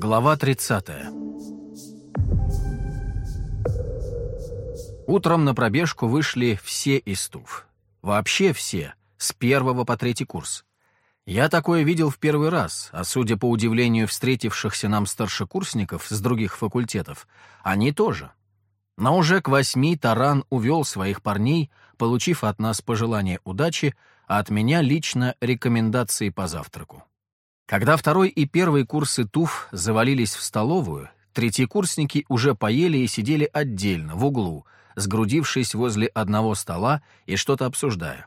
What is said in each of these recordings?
Глава 30. Утром на пробежку вышли все из ТУФ. Вообще все, с первого по третий курс. Я такое видел в первый раз, а судя по удивлению встретившихся нам старшекурсников с других факультетов, они тоже. Но уже к восьми Таран увел своих парней, получив от нас пожелание удачи, а от меня лично рекомендации по завтраку. Когда второй и первый курсы ТУФ завалились в столовую, третьекурсники уже поели и сидели отдельно, в углу, сгрудившись возле одного стола и что-то обсуждая.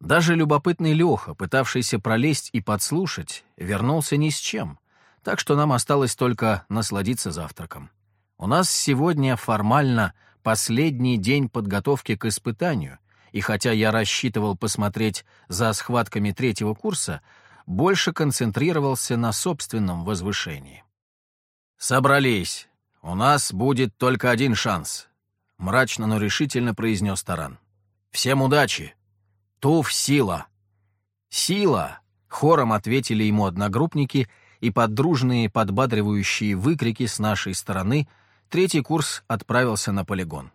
Даже любопытный Леха, пытавшийся пролезть и подслушать, вернулся ни с чем, так что нам осталось только насладиться завтраком. У нас сегодня формально последний день подготовки к испытанию, и хотя я рассчитывал посмотреть за схватками третьего курса, больше концентрировался на собственном возвышении. «Собрались. У нас будет только один шанс», — мрачно, но решительно произнес Таран. «Всем удачи! Туф сила!» «Сила!» — хором ответили ему одногруппники, и под дружные подбадривающие выкрики с нашей стороны третий курс отправился на полигон.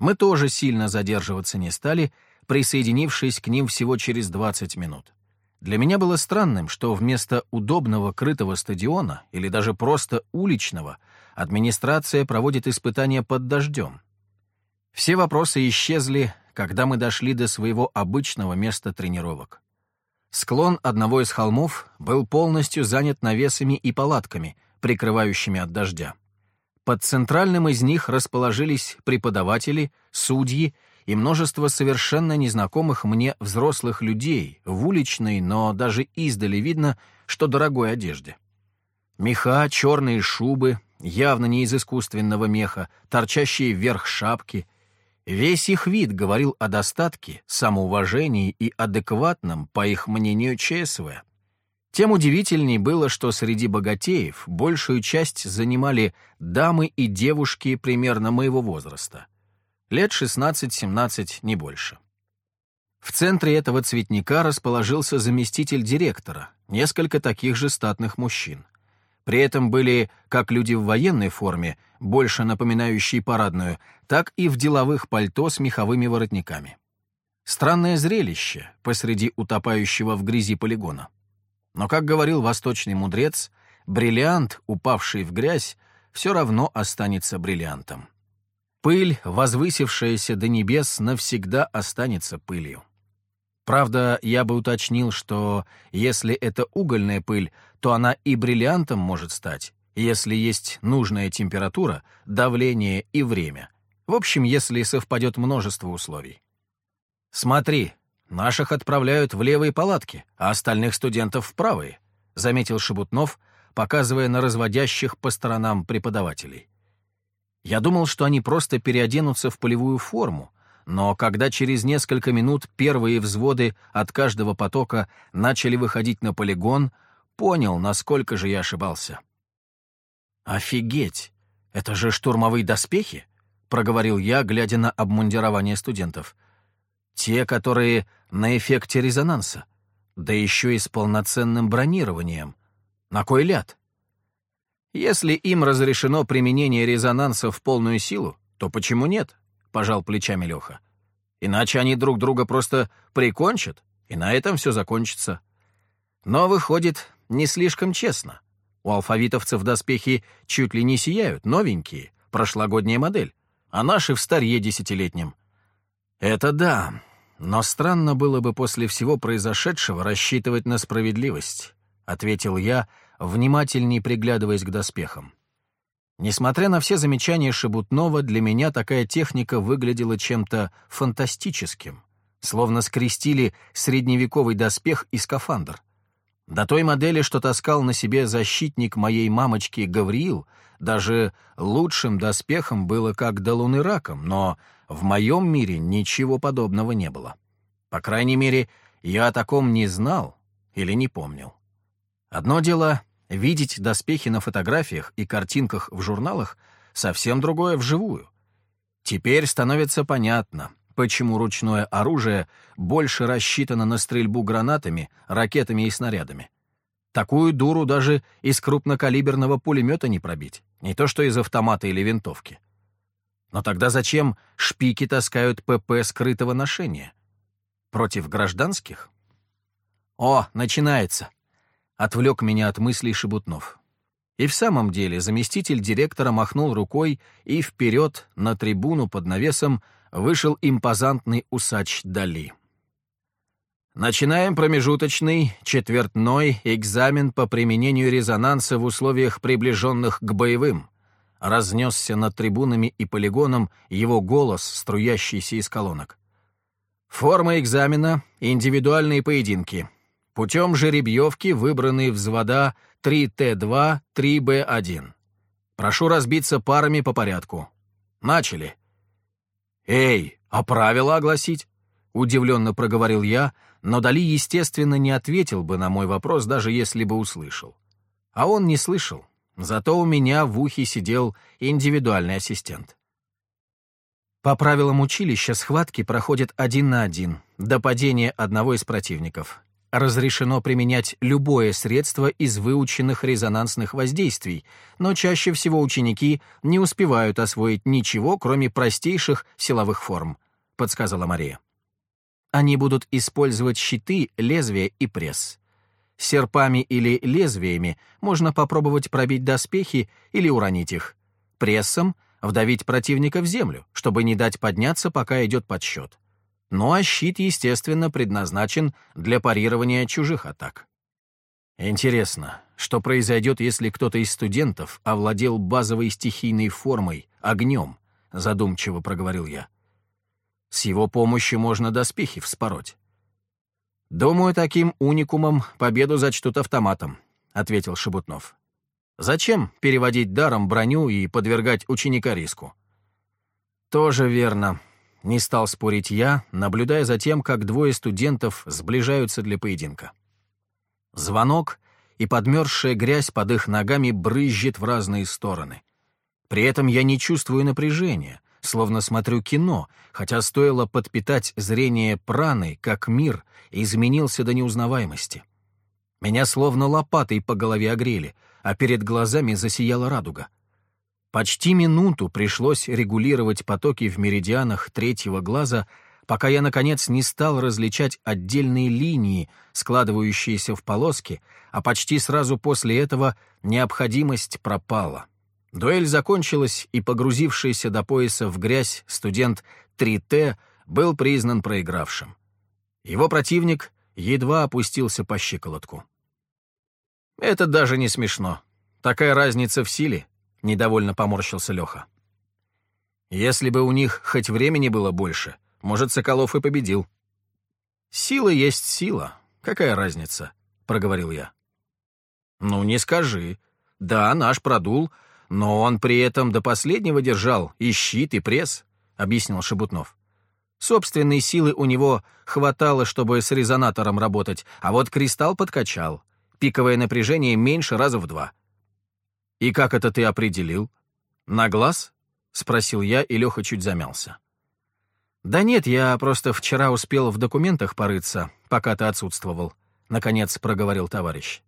Мы тоже сильно задерживаться не стали, присоединившись к ним всего через 20 минут. Для меня было странным, что вместо удобного крытого стадиона или даже просто уличного администрация проводит испытания под дождем. Все вопросы исчезли, когда мы дошли до своего обычного места тренировок. Склон одного из холмов был полностью занят навесами и палатками, прикрывающими от дождя. Под центральным из них расположились преподаватели, судьи и множество совершенно незнакомых мне взрослых людей в уличной, но даже издали видно, что дорогой одежде. Меха, черные шубы, явно не из искусственного меха, торчащие вверх шапки. Весь их вид говорил о достатке, самоуважении и адекватном, по их мнению, ЧСВ. Тем удивительней было, что среди богатеев большую часть занимали дамы и девушки примерно моего возраста — Лет 16-17, не больше. В центре этого цветника расположился заместитель директора, несколько таких же статных мужчин. При этом были как люди в военной форме, больше напоминающие парадную, так и в деловых пальто с меховыми воротниками. Странное зрелище посреди утопающего в грязи полигона. Но, как говорил восточный мудрец, бриллиант, упавший в грязь, все равно останется бриллиантом. Пыль, возвысившаяся до небес, навсегда останется пылью. Правда, я бы уточнил, что если это угольная пыль, то она и бриллиантом может стать, если есть нужная температура, давление и время. В общем, если совпадет множество условий. «Смотри, наших отправляют в левые палатки, а остальных студентов в правые», заметил Шебутнов, показывая на разводящих по сторонам преподавателей. Я думал, что они просто переоденутся в полевую форму, но когда через несколько минут первые взводы от каждого потока начали выходить на полигон, понял, насколько же я ошибался. «Офигеть! Это же штурмовые доспехи!» — проговорил я, глядя на обмундирование студентов. «Те, которые на эффекте резонанса, да еще и с полноценным бронированием. На кой ляд?» Если им разрешено применение резонанса в полную силу, то почему нет? Пожал плечами Леха. Иначе они друг друга просто прикончат, и на этом все закончится. Но выходит не слишком честно. У алфавитовцев доспехи чуть ли не сияют, новенькие, прошлогодняя модель, а наши в старье десятилетнем. Это да, но странно было бы после всего произошедшего рассчитывать на справедливость, ответил я, внимательней приглядываясь к доспехам. Несмотря на все замечания Шебутнова, для меня такая техника выглядела чем-то фантастическим, словно скрестили средневековый доспех и скафандр. До той модели, что таскал на себе защитник моей мамочки Гавриил, даже лучшим доспехом было как до луны раком, но в моем мире ничего подобного не было. По крайней мере, я о таком не знал или не помнил. Одно дело Видеть доспехи на фотографиях и картинках в журналах — совсем другое вживую. Теперь становится понятно, почему ручное оружие больше рассчитано на стрельбу гранатами, ракетами и снарядами. Такую дуру даже из крупнокалиберного пулемета не пробить, не то что из автомата или винтовки. Но тогда зачем шпики таскают ПП скрытого ношения? Против гражданских? О, начинается! Отвлек меня от мыслей Шебутнов. И в самом деле заместитель директора махнул рукой, и вперед на трибуну под навесом вышел импозантный усач Дали. Начинаем промежуточный, четвертной экзамен по применению резонанса в условиях, приближенных к боевым. Разнесся над трибунами и полигоном его голос, струящийся из колонок. Форма экзамена — индивидуальные поединки. Путем жеребьевки выбраны взвода 3Т2, 3Б1. Прошу разбиться парами по порядку. Начали. «Эй, а правила огласить?» — удивленно проговорил я, но Дали, естественно, не ответил бы на мой вопрос, даже если бы услышал. А он не слышал, зато у меня в ухе сидел индивидуальный ассистент. По правилам училища схватки проходят один на один, до падения одного из противников. Разрешено применять любое средство из выученных резонансных воздействий, но чаще всего ученики не успевают освоить ничего, кроме простейших силовых форм, подсказала Мария. Они будут использовать щиты, лезвия и пресс. Серпами или лезвиями можно попробовать пробить доспехи или уронить их. Прессом — вдавить противника в землю, чтобы не дать подняться, пока идет подсчет. Ну а щит, естественно, предназначен для парирования чужих атак. Интересно, что произойдет, если кто-то из студентов овладел базовой стихийной формой, огнем, задумчиво проговорил я. С его помощью можно доспехи вспороть. «Думаю, таким уникумом победу зачтут автоматом», — ответил Шебутнов. Зачем переводить даром броню и подвергать ученика риску? Тоже верно. Не стал спорить я, наблюдая за тем, как двое студентов сближаются для поединка. Звонок, и подмерзшая грязь под их ногами брызжет в разные стороны. При этом я не чувствую напряжения, словно смотрю кино, хотя стоило подпитать зрение праны, как мир изменился до неузнаваемости. Меня словно лопатой по голове огрели — а перед глазами засияла радуга. Почти минуту пришлось регулировать потоки в меридианах третьего глаза, пока я, наконец, не стал различать отдельные линии, складывающиеся в полоски, а почти сразу после этого необходимость пропала. Дуэль закончилась, и погрузившийся до пояса в грязь студент 3Т был признан проигравшим. Его противник едва опустился по щиколотку. «Это даже не смешно. Такая разница в силе», — недовольно поморщился Леха. «Если бы у них хоть времени было больше, может, Соколов и победил». «Сила есть сила. Какая разница?» — проговорил я. «Ну, не скажи. Да, наш продул, но он при этом до последнего держал и щит, и пресс», — объяснил Шебутнов. Собственной силы у него хватало, чтобы с резонатором работать, а вот кристалл подкачал пиковое напряжение меньше раза в два. «И как это ты определил? На глаз?» — спросил я, и Леха чуть замялся. «Да нет, я просто вчера успел в документах порыться, пока ты отсутствовал», — наконец проговорил товарищ.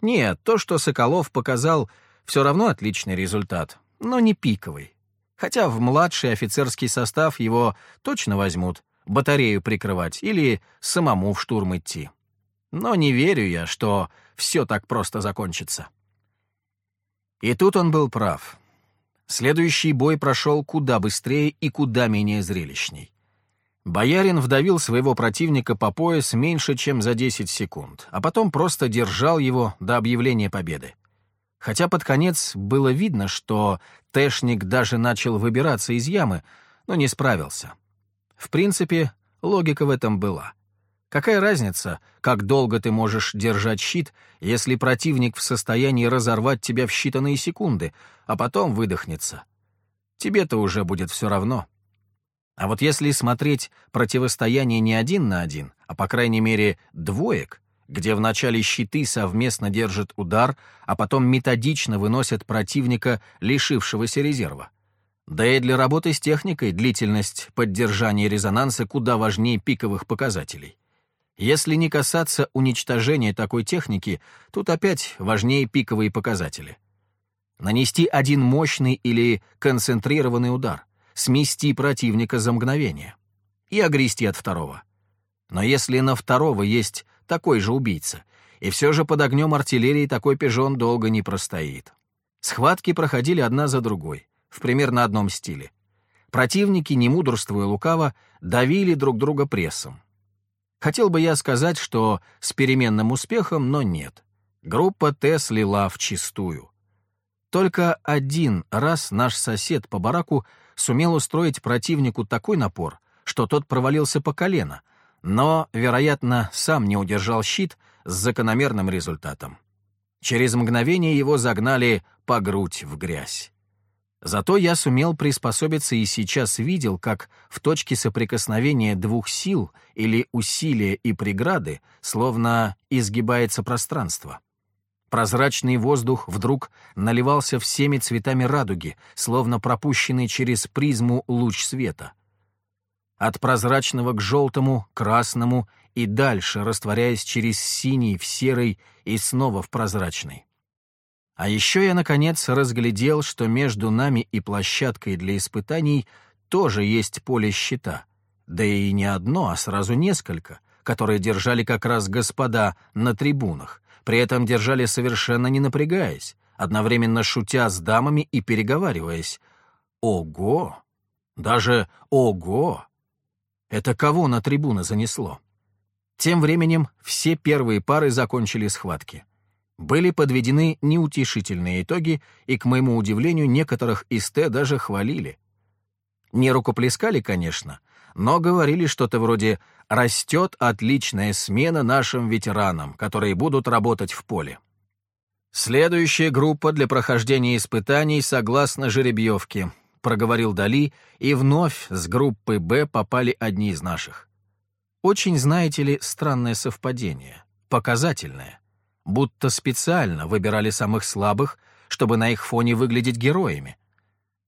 «Нет, то, что Соколов показал, все равно отличный результат, но не пиковый. Хотя в младший офицерский состав его точно возьмут, батарею прикрывать или самому в штурм идти. Но не верю я, что все так просто закончится. И тут он был прав. Следующий бой прошел куда быстрее и куда менее зрелищней. Боярин вдавил своего противника по пояс меньше, чем за 10 секунд, а потом просто держал его до объявления победы. Хотя под конец было видно, что Тэшник даже начал выбираться из ямы, но не справился. В принципе, логика в этом была. Какая разница, как долго ты можешь держать щит, если противник в состоянии разорвать тебя в считанные секунды, а потом выдохнется? Тебе-то уже будет все равно. А вот если смотреть противостояние не один на один, а по крайней мере двоек, где вначале щиты совместно держат удар, а потом методично выносят противника, лишившегося резерва. Да и для работы с техникой длительность поддержания резонанса куда важнее пиковых показателей. Если не касаться уничтожения такой техники, тут опять важнее пиковые показатели. Нанести один мощный или концентрированный удар, смести противника за мгновение и огрести от второго. Но если на второго есть такой же убийца, и все же под огнем артиллерии такой пижон долго не простоит. Схватки проходили одна за другой, в примерно одном стиле. Противники, не мудрствуя лукаво, давили друг друга прессом. Хотел бы я сказать, что с переменным успехом, но нет. Группа Т слила вчистую. Только один раз наш сосед по бараку сумел устроить противнику такой напор, что тот провалился по колено, но, вероятно, сам не удержал щит с закономерным результатом. Через мгновение его загнали по грудь в грязь. Зато я сумел приспособиться и сейчас видел, как в точке соприкосновения двух сил или усилия и преграды словно изгибается пространство. Прозрачный воздух вдруг наливался всеми цветами радуги, словно пропущенный через призму луч света. От прозрачного к желтому, красному и дальше, растворяясь через синий в серый и снова в прозрачный. А еще я, наконец, разглядел, что между нами и площадкой для испытаний тоже есть поле щита. Да и не одно, а сразу несколько, которые держали как раз господа на трибунах, при этом держали совершенно не напрягаясь, одновременно шутя с дамами и переговариваясь. Ого! Даже ого! Это кого на трибуны занесло? Тем временем все первые пары закончили схватки были подведены неутешительные итоги, и, к моему удивлению, некоторых из Т даже хвалили. Не рукоплескали, конечно, но говорили что-то вроде «растет отличная смена нашим ветеранам, которые будут работать в поле». «Следующая группа для прохождения испытаний согласно жеребьевке», — проговорил Дали, и вновь с группы «Б» попали одни из наших. Очень, знаете ли, странное совпадение, показательное — будто специально выбирали самых слабых, чтобы на их фоне выглядеть героями.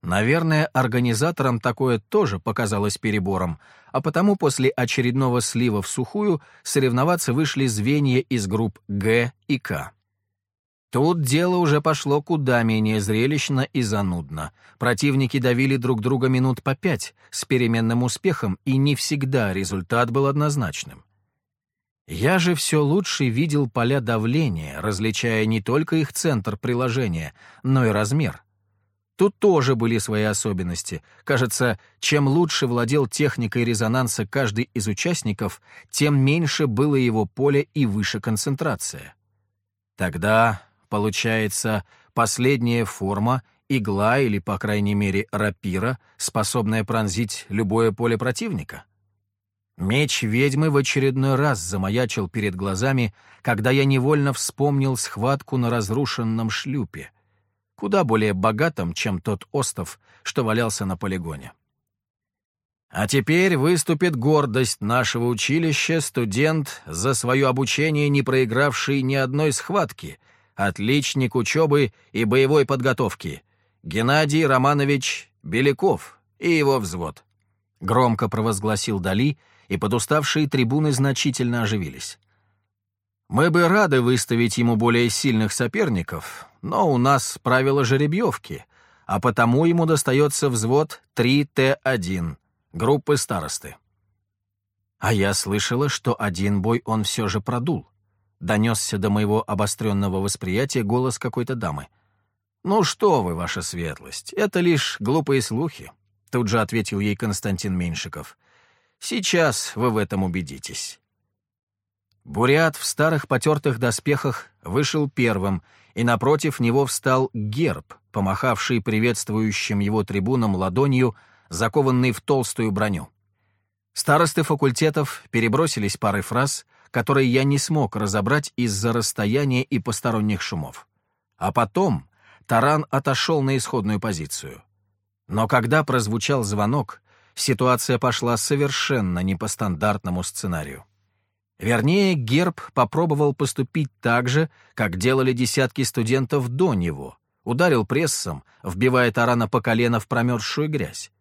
Наверное, организаторам такое тоже показалось перебором, а потому после очередного слива в сухую соревноваться вышли звенья из групп Г и К. Тут дело уже пошло куда менее зрелищно и занудно. Противники давили друг друга минут по пять с переменным успехом, и не всегда результат был однозначным. Я же все лучше видел поля давления, различая не только их центр приложения, но и размер. Тут тоже были свои особенности. Кажется, чем лучше владел техникой резонанса каждый из участников, тем меньше было его поле и выше концентрация. Тогда, получается, последняя форма — игла или, по крайней мере, рапира, способная пронзить любое поле противника? Меч ведьмы в очередной раз замаячил перед глазами, когда я невольно вспомнил схватку на разрушенном шлюпе, куда более богатом, чем тот остов, что валялся на полигоне. А теперь выступит гордость нашего училища, студент, за свое обучение не проигравший ни одной схватки, отличник учебы и боевой подготовки, Геннадий Романович Беляков и его взвод. Громко провозгласил Дали — и подуставшие трибуны значительно оживились. Мы бы рады выставить ему более сильных соперников, но у нас правила жеребьевки, а потому ему достается взвод 3Т1, группы старосты. А я слышала, что один бой он все же продул. Донесся до моего обостренного восприятия голос какой-то дамы. «Ну что вы, ваша светлость, это лишь глупые слухи», — тут же ответил ей Константин Меньшиков. Сейчас вы в этом убедитесь. Бурят в старых потертых доспехах вышел первым, и напротив него встал герб, помахавший приветствующим его трибунам ладонью, закованный в толстую броню. Старосты факультетов перебросились парой фраз, которые я не смог разобрать из-за расстояния и посторонних шумов. А потом таран отошел на исходную позицию. Но когда прозвучал звонок, ситуация пошла совершенно не по стандартному сценарию. Вернее, Герб попробовал поступить так же, как делали десятки студентов до него, ударил прессом, вбивая тарана по колено в промерзшую грязь.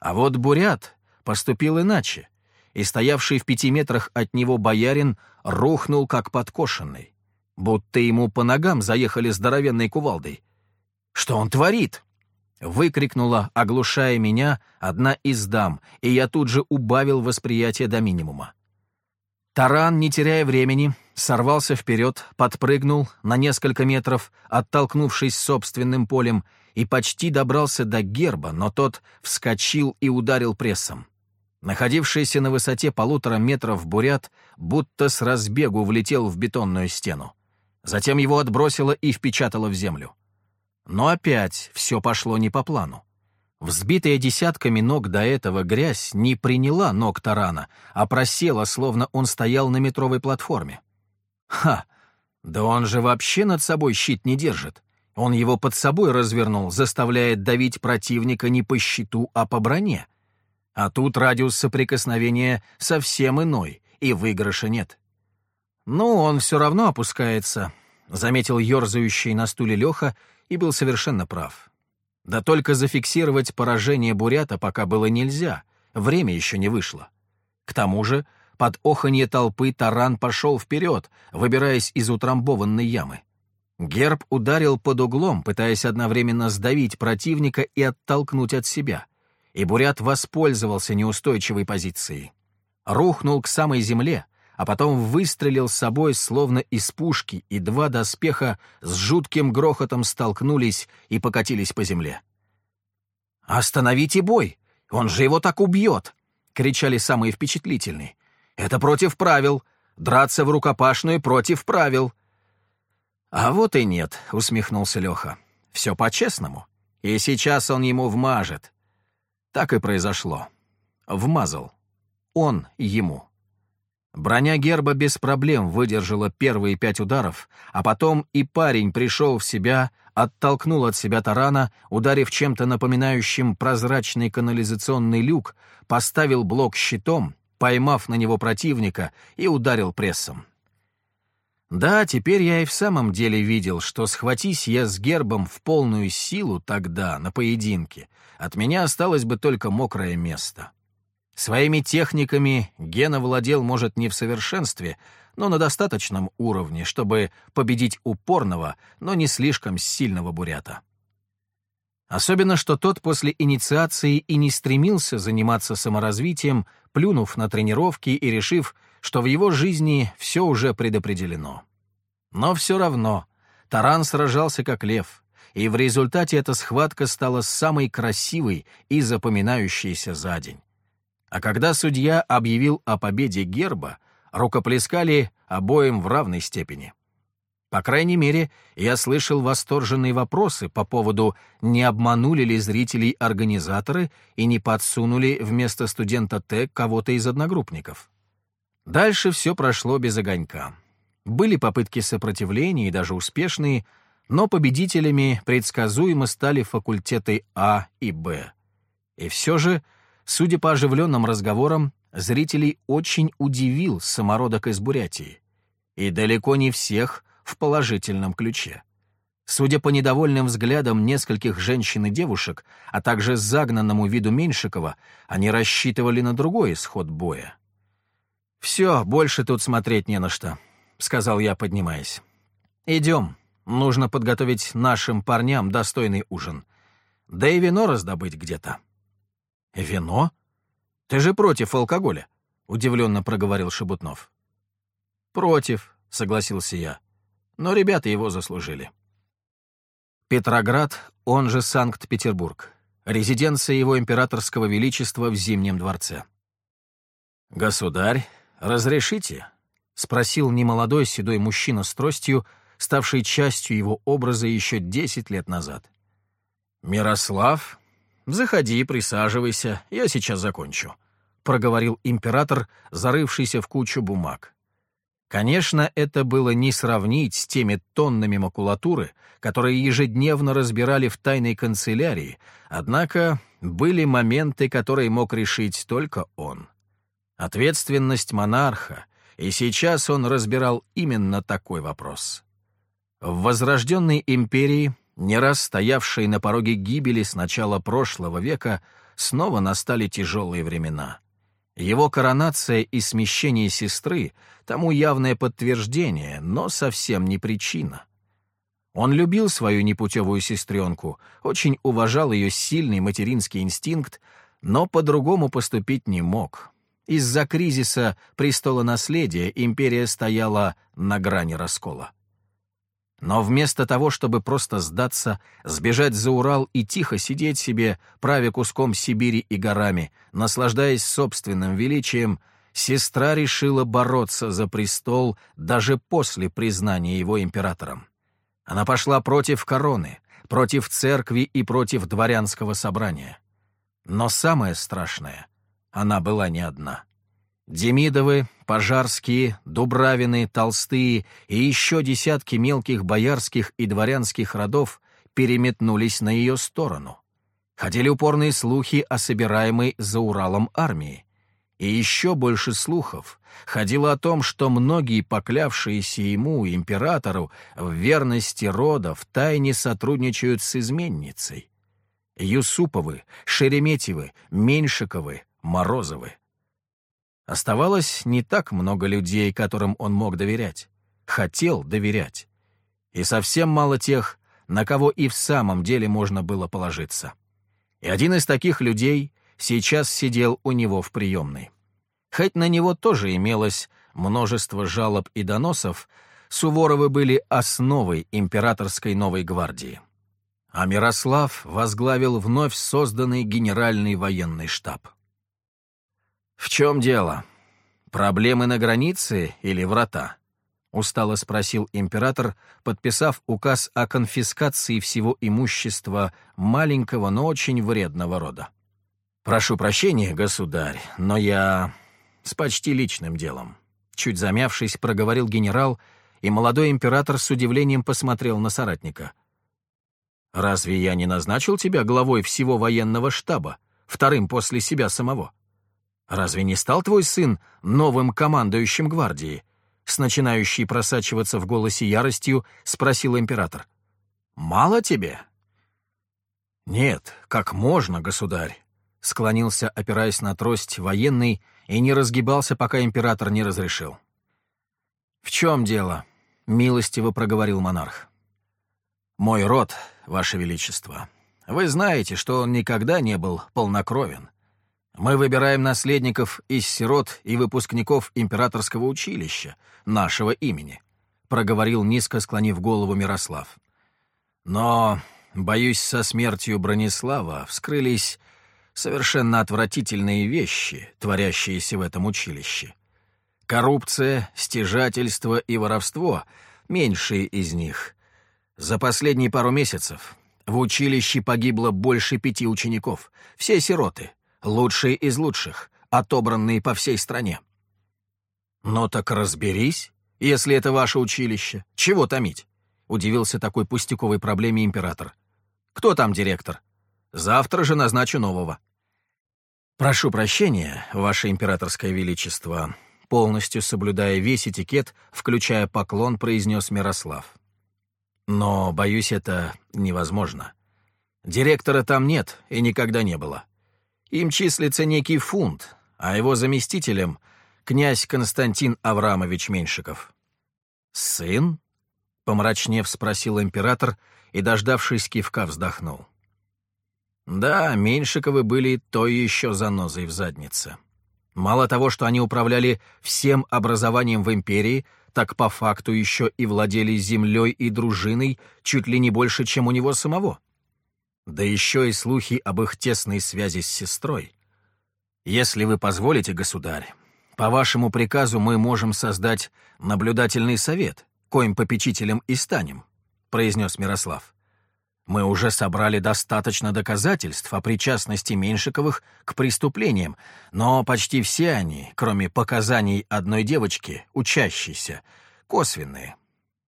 А вот Бурят поступил иначе, и стоявший в пяти метрах от него боярин рухнул как подкошенный, будто ему по ногам заехали здоровенной кувалдой. «Что он творит?» — выкрикнула, оглушая меня, одна из дам, и я тут же убавил восприятие до минимума. Таран, не теряя времени, сорвался вперед, подпрыгнул на несколько метров, оттолкнувшись собственным полем, и почти добрался до герба, но тот вскочил и ударил прессом. Находившийся на высоте полутора метров бурят будто с разбегу влетел в бетонную стену. Затем его отбросило и впечатало в землю. Но опять все пошло не по плану. Взбитая десятками ног до этого грязь не приняла ног тарана, а просела, словно он стоял на метровой платформе. Ха! Да он же вообще над собой щит не держит. Он его под собой развернул, заставляя давить противника не по щиту, а по броне. А тут радиус соприкосновения совсем иной, и выигрыша нет. «Ну, он все равно опускается», — заметил ерзающий на стуле Леха и был совершенно прав. Да только зафиксировать поражение Бурята пока было нельзя, время еще не вышло. К тому же, под оханье толпы таран пошел вперед, выбираясь из утрамбованной ямы. Герб ударил под углом, пытаясь одновременно сдавить противника и оттолкнуть от себя. И Бурят воспользовался неустойчивой позицией. Рухнул к самой земле, а потом выстрелил с собой словно из пушки, и два доспеха с жутким грохотом столкнулись и покатились по земле. «Остановите бой! Он же его так убьет!» — кричали самые впечатлительные. «Это против правил! Драться в рукопашную против правил!» «А вот и нет», — усмехнулся Леха. «Все по-честному. И сейчас он ему вмажет». Так и произошло. Вмазал. Он ему. Броня герба без проблем выдержала первые пять ударов, а потом и парень пришел в себя, оттолкнул от себя тарана, ударив чем-то напоминающим прозрачный канализационный люк, поставил блок щитом, поймав на него противника и ударил прессом. Да, теперь я и в самом деле видел, что схватись я с гербом в полную силу тогда, на поединке, от меня осталось бы только мокрое место. Своими техниками Гена владел, может, не в совершенстве, но на достаточном уровне, чтобы победить упорного, но не слишком сильного бурята. Особенно, что тот после инициации и не стремился заниматься саморазвитием, плюнув на тренировки и решив, что в его жизни все уже предопределено. Но все равно Таран сражался как лев, и в результате эта схватка стала самой красивой и запоминающейся за день. А когда судья объявил о победе герба, рукоплескали обоим в равной степени. По крайней мере, я слышал восторженные вопросы по поводу, не обманули ли зрителей организаторы и не подсунули вместо студента Т кого-то из одногруппников. Дальше все прошло без огонька. Были попытки сопротивления и даже успешные, но победителями предсказуемо стали факультеты А и Б. И все же Судя по оживленным разговорам, зрителей очень удивил самородок из Бурятии. И далеко не всех в положительном ключе. Судя по недовольным взглядам нескольких женщин и девушек, а также загнанному виду Меньшикова, они рассчитывали на другой исход боя. «Все, больше тут смотреть не на что», — сказал я, поднимаясь. «Идем. Нужно подготовить нашим парням достойный ужин. Да и вино раздобыть где-то». «Вино? Ты же против алкоголя?» — удивленно проговорил Шебутнов. «Против», — согласился я. «Но ребята его заслужили». Петроград, он же Санкт-Петербург. Резиденция его императорского величества в Зимнем дворце. «Государь, разрешите?» — спросил немолодой седой мужчина с тростью, ставший частью его образа еще десять лет назад. «Мирослав, «Заходи, присаживайся, я сейчас закончу», — проговорил император, зарывшийся в кучу бумаг. Конечно, это было не сравнить с теми тоннами макулатуры, которые ежедневно разбирали в тайной канцелярии, однако были моменты, которые мог решить только он. Ответственность монарха, и сейчас он разбирал именно такой вопрос. В возрожденной империи не раз стоявшие на пороге гибели с начала прошлого века, снова настали тяжелые времена. Его коронация и смещение сестры тому явное подтверждение, но совсем не причина. Он любил свою непутевую сестренку, очень уважал ее сильный материнский инстинкт, но по-другому поступить не мог. Из-за кризиса престола наследия империя стояла на грани раскола. Но вместо того, чтобы просто сдаться, сбежать за Урал и тихо сидеть себе, правя куском Сибири и горами, наслаждаясь собственным величием, сестра решила бороться за престол даже после признания его императором. Она пошла против короны, против церкви и против дворянского собрания. Но самое страшное — она была не одна. Демидовы, Пожарские, Дубравины, Толстые и еще десятки мелких боярских и дворянских родов переметнулись на ее сторону. Ходили упорные слухи о собираемой за Уралом армии. И еще больше слухов ходило о том, что многие поклявшиеся ему, императору, в верности рода тайне сотрудничают с изменницей. Юсуповы, Шереметьевы, Меньшиковы, Морозовы. Оставалось не так много людей, которым он мог доверять. Хотел доверять. И совсем мало тех, на кого и в самом деле можно было положиться. И один из таких людей сейчас сидел у него в приемной. Хоть на него тоже имелось множество жалоб и доносов, Суворовы были основой императорской новой гвардии. А Мирослав возглавил вновь созданный генеральный военный штаб. «В чем дело? Проблемы на границе или врата?» — устало спросил император, подписав указ о конфискации всего имущества маленького, но очень вредного рода. «Прошу прощения, государь, но я с почти личным делом». Чуть замявшись, проговорил генерал, и молодой император с удивлением посмотрел на соратника. «Разве я не назначил тебя главой всего военного штаба, вторым после себя самого?» Разве не стал твой сын новым командующим гвардии?» С начинающей просачиваться в голосе яростью спросил император. «Мало тебе?» «Нет, как можно, государь», — склонился, опираясь на трость военный, и не разгибался, пока император не разрешил. «В чем дело?» — милостиво проговорил монарх. «Мой род, ваше величество. Вы знаете, что он никогда не был полнокровен. Мы выбираем наследников из сирот и выпускников императорского училища, нашего имени», — проговорил низко, склонив голову Мирослав. «Но, боюсь, со смертью Бронислава вскрылись совершенно отвратительные вещи, творящиеся в этом училище. Коррупция, стяжательство и воровство — меньшие из них. За последние пару месяцев в училище погибло больше пяти учеников, все сироты — Лучшие из лучших, отобранные по всей стране. «Ну так разберись, если это ваше училище. Чего томить?» — удивился такой пустяковой проблеме император. «Кто там директор? Завтра же назначу нового». «Прошу прощения, ваше императорское величество», полностью соблюдая весь этикет, включая поклон, произнес Мирослав. «Но, боюсь, это невозможно. Директора там нет и никогда не было. Им числится некий фунт, а его заместителем — князь Константин Аврамович Меньшиков. «Сын?» — помрачнев спросил император и, дождавшись кивка, вздохнул. Да, Меньшиковы были той еще занозой в заднице. Мало того, что они управляли всем образованием в империи, так по факту еще и владели землей и дружиной чуть ли не больше, чем у него самого. Да еще и слухи об их тесной связи с сестрой. Если вы позволите, государь, по вашему приказу мы можем создать наблюдательный совет, коим попечителем и станем, произнес Мирослав. Мы уже собрали достаточно доказательств о причастности Меньшиковых к преступлениям, но почти все они, кроме показаний одной девочки, учащейся, косвенные.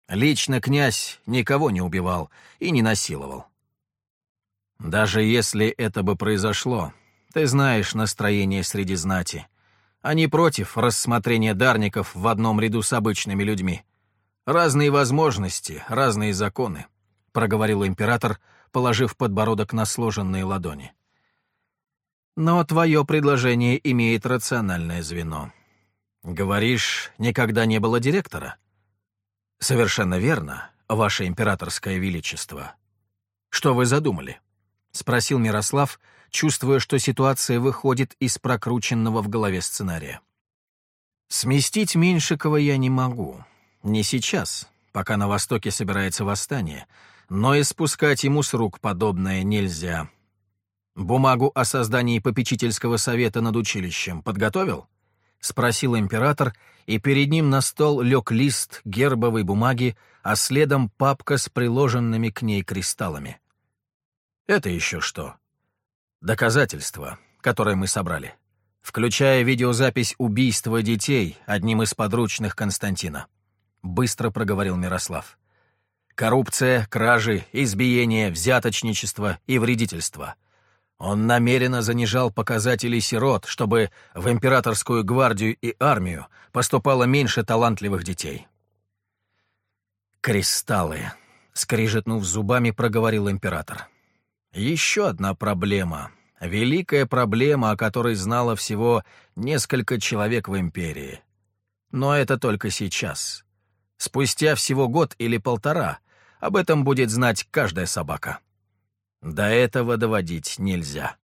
Лично князь никого не убивал и не насиловал. Даже если это бы произошло, ты знаешь настроение среди знати. Они против рассмотрения дарников в одном ряду с обычными людьми. Разные возможности, разные законы, — проговорил император, положив подбородок на сложенные ладони. Но твое предложение имеет рациональное звено. Говоришь, никогда не было директора? Совершенно верно, ваше императорское величество. Что вы задумали? Спросил Мирослав, чувствуя, что ситуация выходит из прокрученного в голове сценария. Сместить Меньшикова я не могу. Не сейчас, пока на Востоке собирается восстание, но и спускать ему с рук подобное нельзя. Бумагу о создании попечительского совета над училищем подготовил? Спросил император, и перед ним на стол лег лист гербовой бумаги, а следом папка с приложенными к ней кристаллами. Это еще что? Доказательства, которые мы собрали, включая видеозапись убийства детей одним из подручных Константина. Быстро проговорил Мирослав. Коррупция, кражи, избиение, взяточничество и вредительство — он намеренно занижал показатели сирот, чтобы в императорскую гвардию и армию поступало меньше талантливых детей. «Кристаллы», — скрижетнув зубами, проговорил император. «Еще одна проблема. Великая проблема, о которой знало всего несколько человек в империи. Но это только сейчас. Спустя всего год или полтора об этом будет знать каждая собака». До этого доводить нельзя.